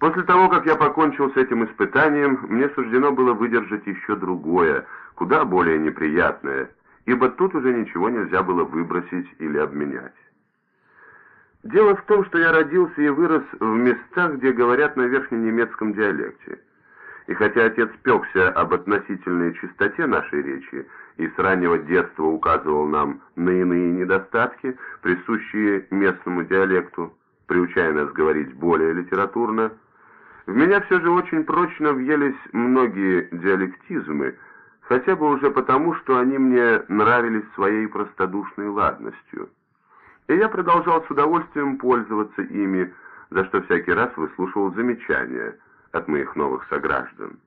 После того, как я покончил с этим испытанием, мне суждено было выдержать еще другое, куда более неприятное, ибо тут уже ничего нельзя было выбросить или обменять. Дело в том, что я родился и вырос в местах, где говорят на верхненемецком диалекте. И хотя отец пекся об относительной чистоте нашей речи и с раннего детства указывал нам на иные недостатки, присущие местному диалекту, приучая нас говорить более литературно, в меня все же очень прочно въелись многие диалектизмы, хотя бы уже потому, что они мне нравились своей простодушной ладностью. И я продолжал с удовольствием пользоваться ими, за что всякий раз выслушивал замечания от моих новых сограждан.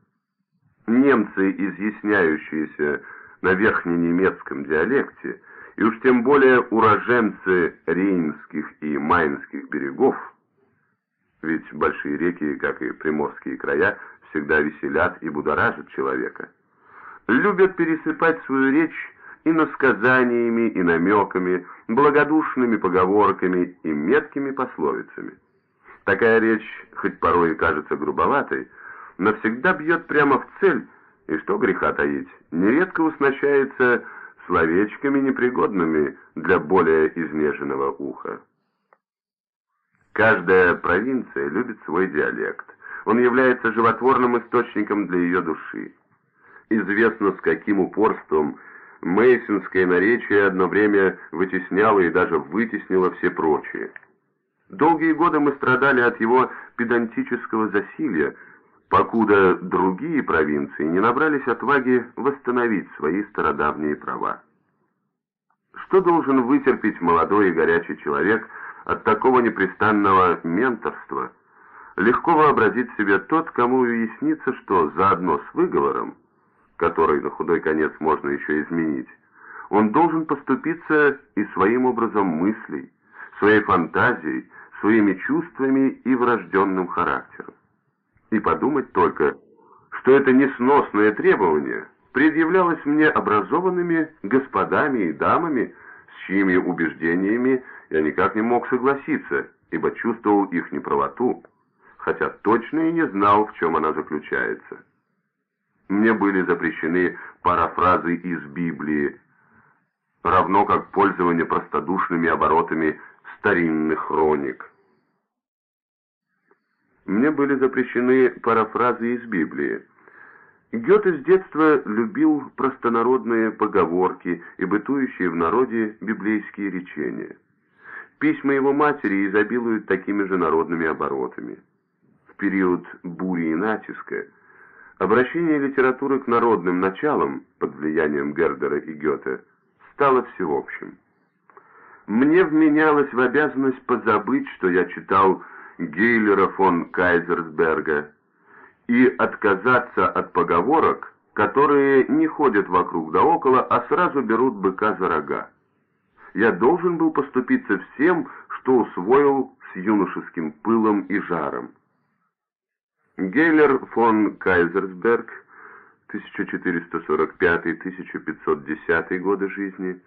Немцы, изъясняющиеся на верхненемецком диалекте, и уж тем более уроженцы рейнских и майнских берегов, ведь большие реки, как и приморские края, всегда веселят и будоражат человека. Любят пересыпать свою речь иносказаниями и намеками, благодушными поговорками и меткими пословицами. Такая речь, хоть порой и кажется грубоватой, навсегда бьет прямо в цель, и что греха таить, нередко уснащается словечками непригодными для более изнеженного уха. Каждая провинция любит свой диалект. Он является животворным источником для ее души. Известно, с каким упорством мейсинское наречие одно время вытесняло и даже вытеснило все прочие. Долгие годы мы страдали от его педантического засилья, покуда другие провинции не набрались отваги восстановить свои стародавние права. Что должен вытерпеть молодой и горячий человек – от такого непрестанного менторства легко вообразить себе тот, кому уяснится, что заодно с выговором, который на худой конец можно еще изменить, он должен поступиться и своим образом мыслей, своей фантазией, своими чувствами и врожденным характером. И подумать только, что это несносное требование предъявлялось мне образованными господами и дамами, с чьими убеждениями я никак не мог согласиться, ибо чувствовал их неправоту, хотя точно и не знал, в чем она заключается. Мне были запрещены парафразы из Библии, равно как пользование простодушными оборотами старинных хроник. Мне были запрещены парафразы из Библии. Гёте с детства любил простонародные поговорки и бытующие в народе библейские речения. Письма его матери изобилуют такими же народными оборотами. В период бури и натиска обращение литературы к народным началам под влиянием Гердера и Гёте стало всеобщим. Мне вменялось в обязанность позабыть, что я читал Гейлера фон Кайзерсберга, и отказаться от поговорок, которые не ходят вокруг да около, а сразу берут быка за рога я должен был поступиться всем, что усвоил с юношеским пылом и жаром. Гейлер фон Кайзерсберг, 1445-1510 годы жизни,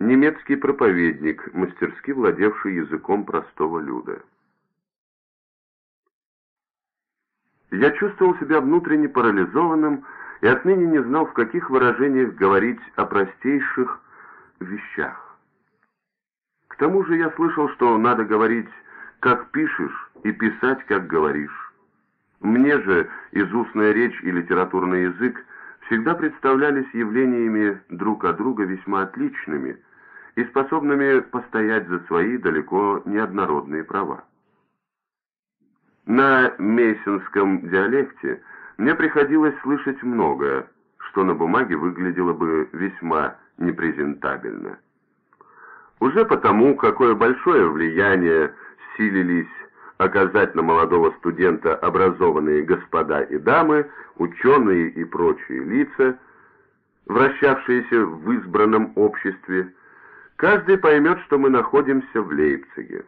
немецкий проповедник, мастерски владевший языком простого люда. Я чувствовал себя внутренне парализованным и отныне не знал, в каких выражениях говорить о простейших вещах. К тому же я слышал, что надо говорить, как пишешь, и писать, как говоришь. Мне же изустная речь и литературный язык всегда представлялись явлениями друг от друга весьма отличными и способными постоять за свои далеко неоднородные права. На мейсенском диалекте мне приходилось слышать многое, что на бумаге выглядело бы весьма непрезентабельно. Уже потому, какое большое влияние силились оказать на молодого студента образованные господа и дамы, ученые и прочие лица, вращавшиеся в избранном обществе, каждый поймет, что мы находимся в Лейпциге.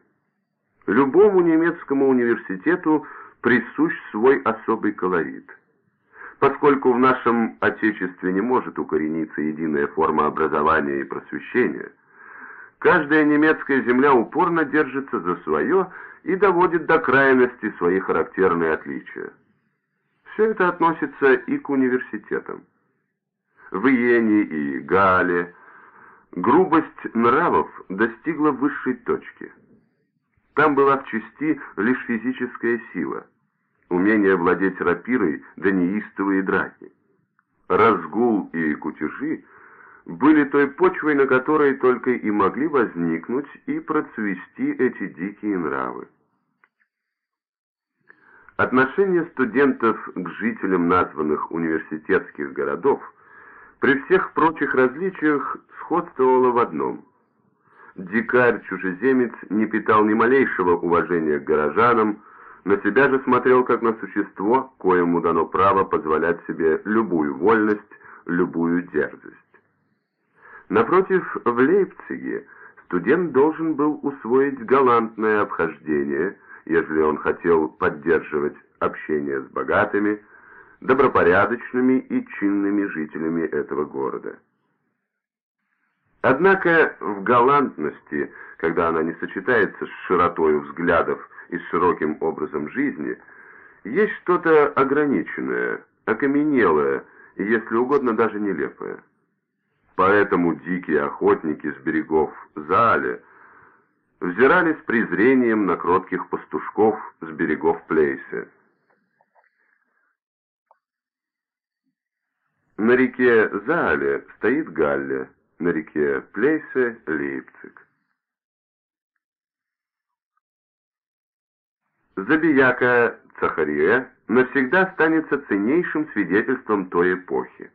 Любому немецкому университету присущ свой особый колорит. Поскольку в нашем Отечестве не может укорениться единая форма образования и просвещения – Каждая немецкая земля упорно держится за свое и доводит до крайности свои характерные отличия. Все это относится и к университетам. В Иене и Гале грубость нравов достигла высшей точки. Там была в части лишь физическая сила, умение владеть рапирой да неистовые драки. Разгул и кутежи были той почвой, на которой только и могли возникнуть и процвести эти дикие нравы. Отношение студентов к жителям названных университетских городов при всех прочих различиях сходствовало в одном. Дикарь-чужеземец не питал ни малейшего уважения к горожанам, на себя же смотрел как на существо, коему дано право позволять себе любую вольность, любую дерзость. Напротив, в Лейпциге студент должен был усвоить галантное обхождение, если он хотел поддерживать общение с богатыми, добропорядочными и чинными жителями этого города. Однако в галантности, когда она не сочетается с широтой взглядов и с широким образом жизни, есть что-то ограниченное, окаменелое и, если угодно, даже нелепое. Поэтому дикие охотники с берегов Заали взирали с презрением на кротких пастушков с берегов Плейса. На реке Заале стоит Галля, на реке Плейсе – Лейпциг. Забияка Цахария навсегда останется ценнейшим свидетельством той эпохи.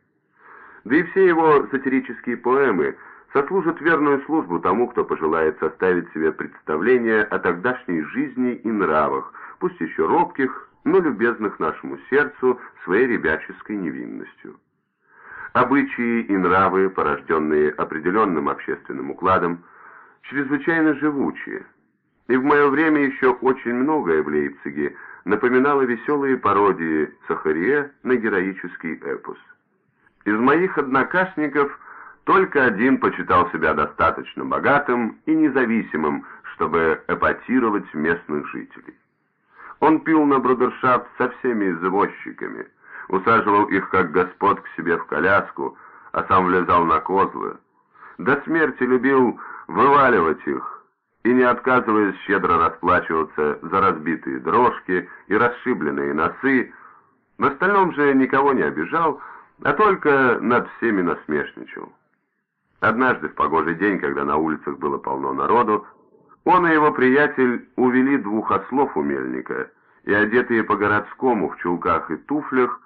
Да и все его сатирические поэмы сослужат верную службу тому, кто пожелает составить себе представление о тогдашней жизни и нравах, пусть еще робких, но любезных нашему сердцу своей ребяческой невинностью. Обычаи и нравы, порожденные определенным общественным укладом, чрезвычайно живучие. И в мое время еще очень многое в Лейпциге напоминало веселые пародии Сахария на героический эпос. Из моих однокашников только один почитал себя достаточно богатым и независимым, чтобы эпатировать местных жителей. Он пил на брудершафт со всеми извозчиками – усаживал их как господ к себе в коляску, а сам влезал на козлы. До смерти любил вываливать их и, не отказываясь щедро расплачиваться за разбитые дрожки и расшибленные носы, в остальном же никого не обижал, а только над всеми насмешничал. Однажды в погожий день, когда на улицах было полно народу, он и его приятель увели двух ослов у мельника, и, одетые по-городскому в чулках и туфлях,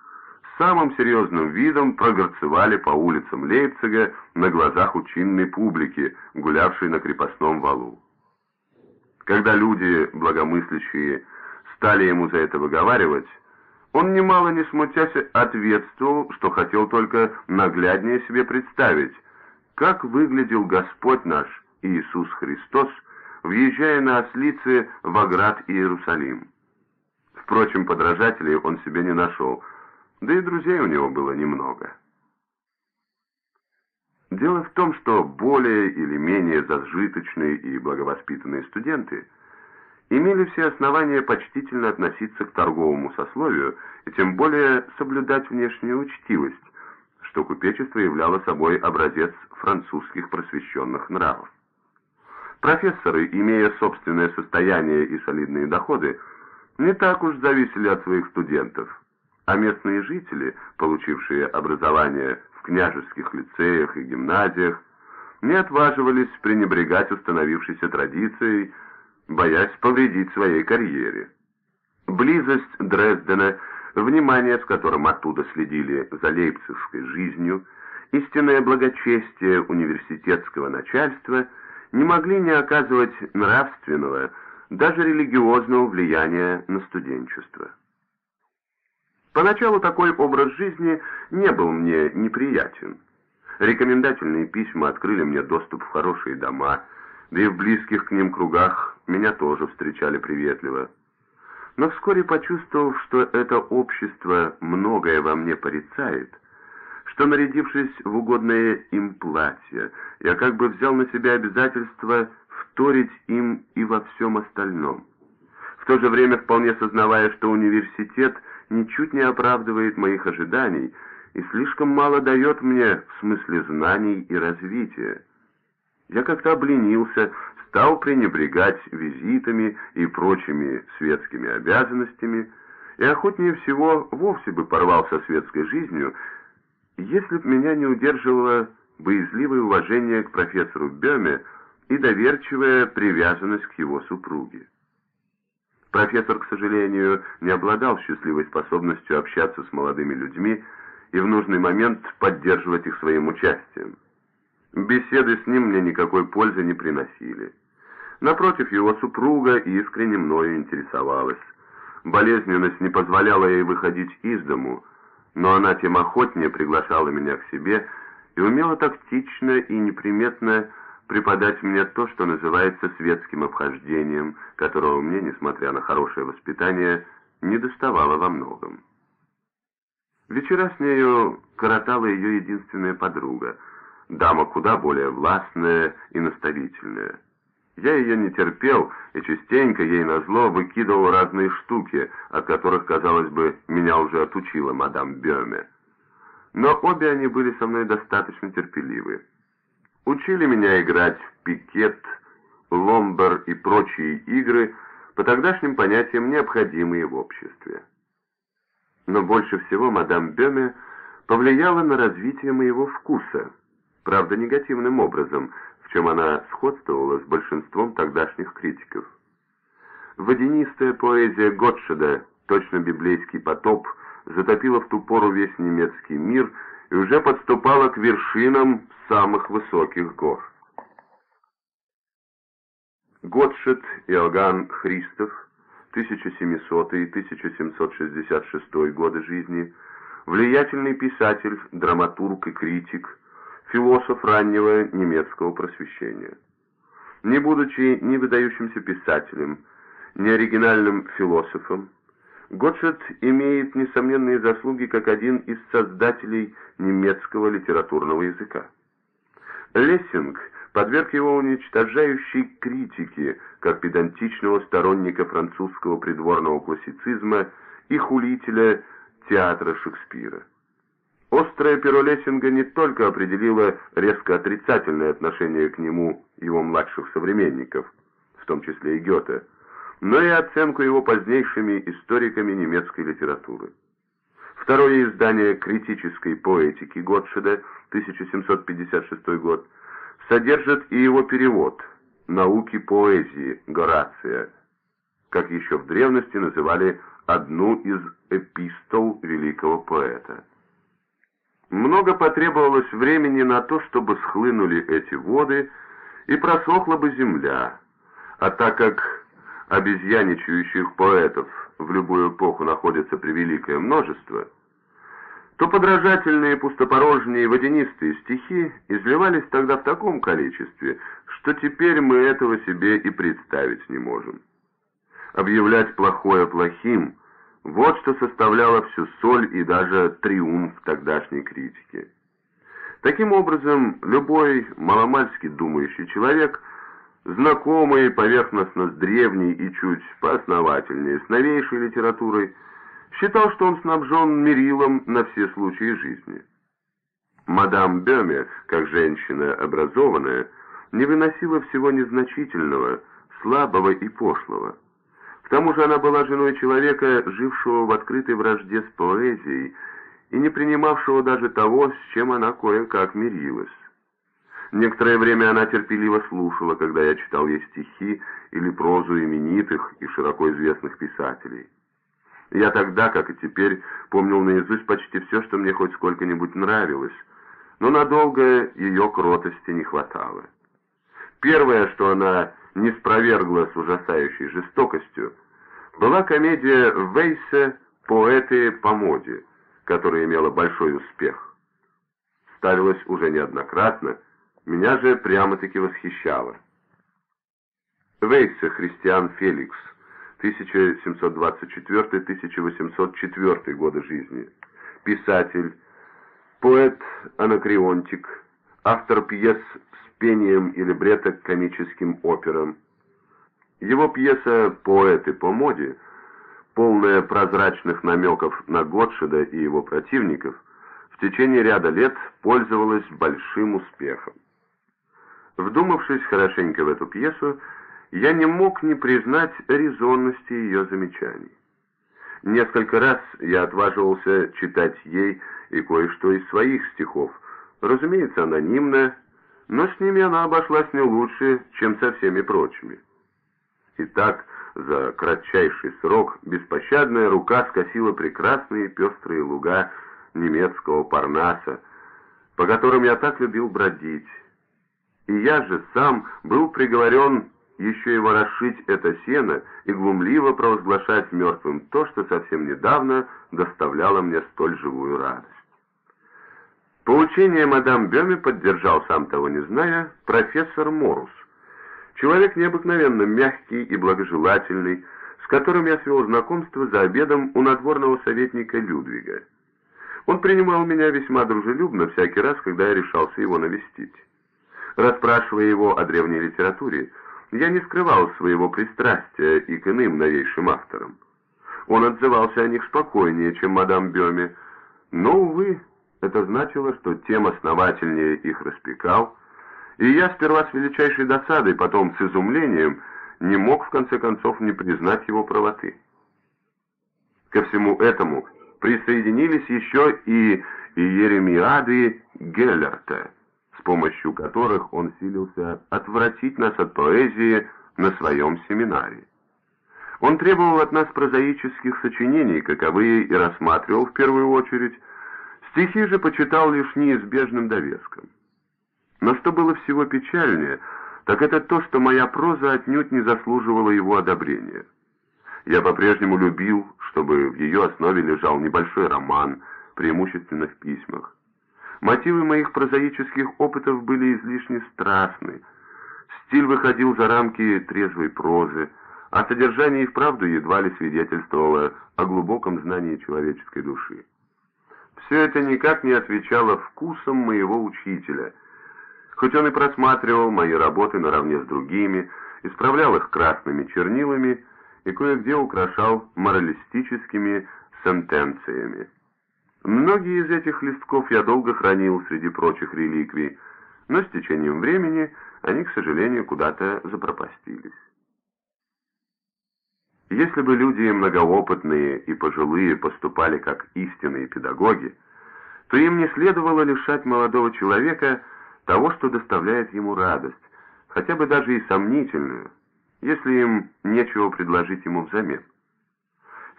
самым серьезным видом прогорцевали по улицам Лейпцига на глазах у чинной публики, гулявшей на крепостном валу. Когда люди, благомыслящие, стали ему за это выговаривать, он, немало не смутясь, ответствовал, что хотел только нагляднее себе представить, как выглядел Господь наш Иисус Христос, въезжая на ослице в Аград Иерусалим. Впрочем, подражателей он себе не нашел, да и друзей у него было немного. Дело в том, что более или менее зажиточные и благовоспитанные студенты имели все основания почтительно относиться к торговому сословию и тем более соблюдать внешнюю учтивость, что купечество являло собой образец французских просвещенных нравов. Профессоры, имея собственное состояние и солидные доходы, не так уж зависели от своих студентов, а местные жители, получившие образование в княжеских лицеях и гимназиях, не отваживались пренебрегать установившейся традицией, боясь повредить своей карьере. Близость Дрездена, внимание, с которым оттуда следили за лейпцигской жизнью, истинное благочестие университетского начальства не могли не оказывать нравственного, даже религиозного влияния на студенчество. Поначалу такой образ жизни не был мне неприятен. Рекомендательные письма открыли мне доступ в хорошие дома, да и в близких к ним кругах меня тоже встречали приветливо. Но вскоре почувствовав, что это общество многое во мне порицает, что, нарядившись в угодное им платье, я как бы взял на себя обязательство вторить им и во всем остальном то же время вполне сознавая, что университет ничуть не оправдывает моих ожиданий и слишком мало дает мне в смысле знаний и развития. Я как-то обленился, стал пренебрегать визитами и прочими светскими обязанностями, и охотнее всего вовсе бы порвал со светской жизнью, если б меня не удерживало боязливое уважение к профессору Беме и доверчивая привязанность к его супруге. Профессор, к сожалению, не обладал счастливой способностью общаться с молодыми людьми и в нужный момент поддерживать их своим участием. Беседы с ним мне никакой пользы не приносили. Напротив, его супруга искренне мною интересовалась. Болезненность не позволяла ей выходить из дому, но она тем охотнее приглашала меня к себе и умела тактично и неприметно преподать мне то, что называется светским обхождением, которого мне, несмотря на хорошее воспитание, не доставало во многом. Вечера с нею коротала ее единственная подруга, дама куда более властная и наставительная. Я ее не терпел и частенько ей назло выкидывал разные штуки, от которых, казалось бы, меня уже отучила мадам Бёме. Но обе они были со мной достаточно терпеливы. Учили меня играть в пикет, ломбар и прочие игры, по тогдашним понятиям необходимые в обществе. Но больше всего мадам Бёме повлияла на развитие моего вкуса, правда негативным образом – чем она сходствовала с большинством тогдашних критиков. Водянистая поэзия Готшеда, точно библейский потоп, затопила в ту пору весь немецкий мир и уже подступала к вершинам самых высоких гор. Готшед Иоганн Христов, 1700-1766 годы жизни, влиятельный писатель, драматург и критик, философ раннего немецкого просвещения. Не будучи ни выдающимся писателем, ни оригинальным философом, Готшет имеет несомненные заслуги как один из создателей немецкого литературного языка. Лессинг подверг его уничтожающей критике как педантичного сторонника французского придворного классицизма и хулителя театра Шекспира. Острое перо Лессинга не только определило резко отрицательное отношение к нему его младших современников, в том числе и Гёте, но и оценку его позднейшими историками немецкой литературы. Второе издание критической поэтики Готшеда, 1756 год, содержит и его перевод «Науки поэзии» Горация, как еще в древности называли одну из эпистол великого поэта. Много потребовалось времени на то, чтобы схлынули эти воды, и просохла бы земля. А так как обезьяничающих поэтов в любую эпоху находится превеликое множество, то подражательные пустопорожние водянистые стихи изливались тогда в таком количестве, что теперь мы этого себе и представить не можем. Объявлять плохое плохим – вот что составляло всю соль и даже триумф тогдашней критики. Таким образом, любой маломальски думающий человек, знакомый поверхностно с древней и чуть поосновательнее с новейшей литературой, считал, что он снабжен мерилом на все случаи жизни. Мадам Бёме, как женщина образованная, не выносила всего незначительного, слабого и пошлого. Тому же она была женой человека, жившего в открытой вражде с поэзией и не принимавшего даже того, с чем она кое-как мирилась. Некоторое время она терпеливо слушала, когда я читал ей стихи или прозу именитых и широко известных писателей. Я тогда, как и теперь, помнил наизусть почти все, что мне хоть сколько-нибудь нравилось, но надолго ее кротости не хватало. Первое, что она не спровергла с ужасающей жестокостью, была комедия Вейса «Поэты по моде», которая имела большой успех. Ставилась уже неоднократно, меня же прямо-таки восхищала. Вейсе Христиан Феликс, 1724-1804 годы жизни, писатель, поэт-анакреонтик, автор пьес пением и либретто к комическим операм, Его пьеса «Поэты по моде», полная прозрачных намеков на Готшеда и его противников, в течение ряда лет пользовалась большим успехом. Вдумавшись хорошенько в эту пьесу, я не мог не признать резонности ее замечаний. Несколько раз я отваживался читать ей и кое-что из своих стихов, разумеется, анонимно, но с ними она обошлась не лучше, чем со всеми прочими. И так, за кратчайший срок, беспощадная рука скосила прекрасные пестрые луга немецкого Парнаса, по которым я так любил бродить. И я же сам был приговорен еще и ворошить это сено и глумливо провозглашать мертвым то, что совсем недавно доставляло мне столь живую радость. Поучение мадам Бёме поддержал, сам того не зная, профессор Морус, человек необыкновенно мягкий и благожелательный, с которым я свел знакомство за обедом у надворного советника Людвига. Он принимал меня весьма дружелюбно всякий раз, когда я решался его навестить. Расспрашивая его о древней литературе, я не скрывал своего пристрастия и к иным новейшим авторам. Он отзывался о них спокойнее, чем мадам Бёме, но, увы, это значило, что тем основательнее их распекал, и я сперва с величайшей досадой, потом с изумлением, не мог в конце концов не признать его правоты. Ко всему этому присоединились еще и Иеремиады Геллерта, с помощью которых он силился отвратить нас от поэзии на своем семинаре. Он требовал от нас прозаических сочинений, каковые и рассматривал в первую очередь, стихи же почитал лишь неизбежным довеском. Но что было всего печальнее, так это то, что моя проза отнюдь не заслуживала его одобрения. Я по-прежнему любил, чтобы в ее основе лежал небольшой роман, преимущественно в письмах. Мотивы моих прозаических опытов были излишне страстны. Стиль выходил за рамки трезвой прозы, а содержание и вправду едва ли свидетельствовало о глубоком знании человеческой души. Все это никак не отвечало вкусам моего учителя, хоть он и просматривал мои работы наравне с другими, исправлял их красными чернилами и кое-где украшал моралистическими сентенциями. Многие из этих листков я долго хранил среди прочих реликвий, но с течением времени они, к сожалению, куда-то запропастились. Если бы люди многоопытные и пожилые поступали как истинные педагоги, то им не следовало лишать молодого человека того, что доставляет ему радость, хотя бы даже и сомнительную, если им нечего предложить ему взамен.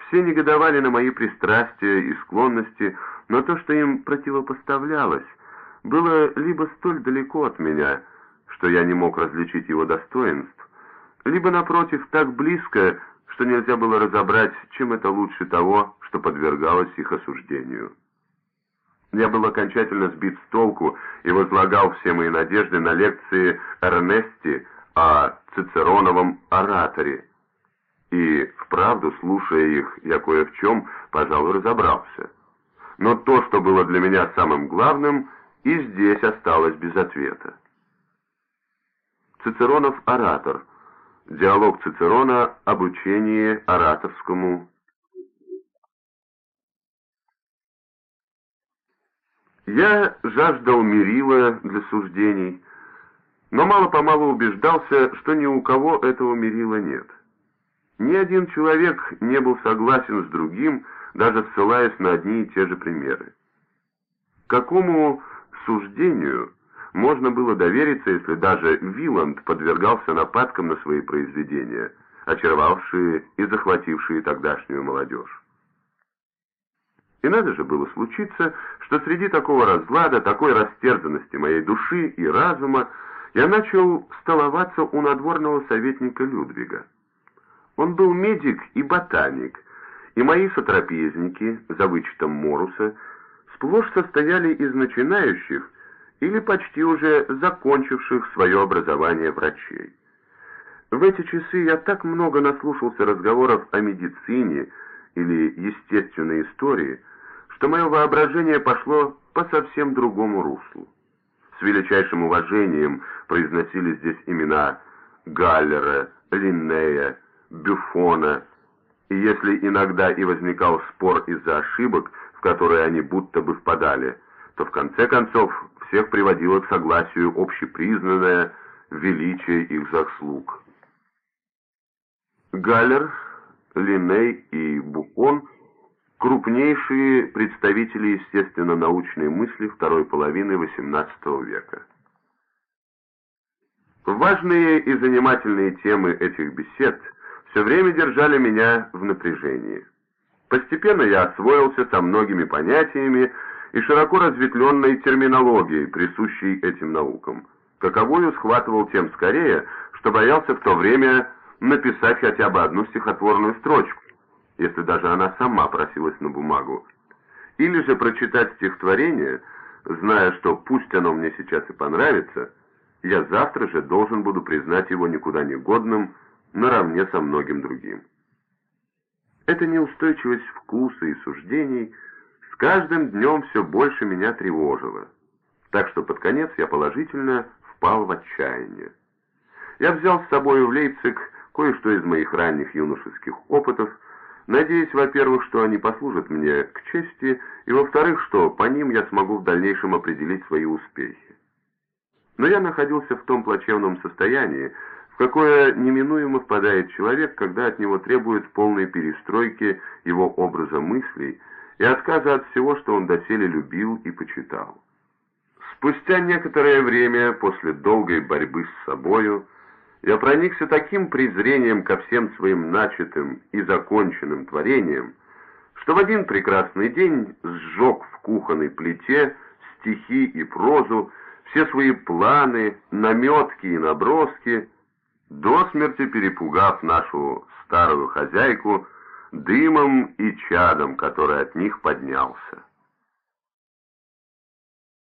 Все негодовали на мои пристрастия и склонности, но то, что им противопоставлялось, было либо столь далеко от меня, что я не мог различить его достоинств, либо, напротив, так близко, что нельзя было разобрать, чем это лучше того, что подвергалось их осуждению. Я был окончательно сбит с толку и возлагал все мои надежды на лекции Эрнести о Цицероновом ораторе, и, вправду, слушая их, я кое в чем, пожалуй, разобрался. Но то, что было для меня самым главным, и здесь осталось без ответа. Цицеронов оратор. Диалог Цицерона об учении ораторскому. Я жаждал мерила для суждений, но мало-помалу убеждался, что ни у кого этого мерила нет. Ни один человек не был согласен с другим, даже ссылаясь на одни и те же примеры. Какому суждению можно было довериться, если даже Виланд подвергался нападкам на свои произведения, очаровавшие и захватившие тогдашнюю молодежь? И надо же было случиться, что среди такого разлада, такой растерзанности моей души и разума я начал столоваться у надворного советника Людвига. Он был медик и ботаник, и мои сотрапезники, за вычетом Моруса, сплошь состояли из начинающих или почти уже закончивших свое образование врачей. В эти часы я так много наслушался разговоров о медицине или естественной истории, что мое воображение пошло по совсем другому руслу. С величайшим уважением произносили здесь имена Галлера, Линнея, Бюфона, и если иногда и возникал спор из-за ошибок, в которые они будто бы впадали, то в конце концов всех приводило к согласию общепризнанное величие их заслуг. Галлер, Линней и Буфон – крупнейшие представители естественно-научной мысли второй половины XVIII века. Важные и занимательные темы этих бесед все время держали меня в напряжении. Постепенно я освоился со многими понятиями и широко разветвленной терминологией, присущей этим наукам. Каковую схватывал тем скорее, что боялся в то время написать хотя бы одну стихотворную строчку, если даже она сама просилась на бумагу, или же прочитать стихотворение, зная, что пусть оно мне сейчас и понравится, я завтра же должен буду признать его никуда не годным наравне со многим другим. Эта неустойчивость вкуса и суждений каждым днем все больше меня тревожила, так что под конец я положительно впал в отчаяние. Я взял с собой в Лейпциг кое-что из моих ранних юношеских опытов, Надеюсь, во-первых, что они послужат мне к чести, и во-вторых, что по ним я смогу в дальнейшем определить свои успехи. Но я находился в том плачевном состоянии, в какое неминуемо впадает человек, когда от него требуют полной перестройки его образа мыслей и отказа от всего, что он доселе любил и почитал. Спустя некоторое время, после долгой борьбы с собою, я проникся таким презрением ко всем своим начатым и законченным творениям, что в один прекрасный день сжег в кухонной плите стихи и прозу, все свои планы, наметки и наброски, до смерти перепугав нашу старую хозяйку дымом и чадом, который от них поднялся.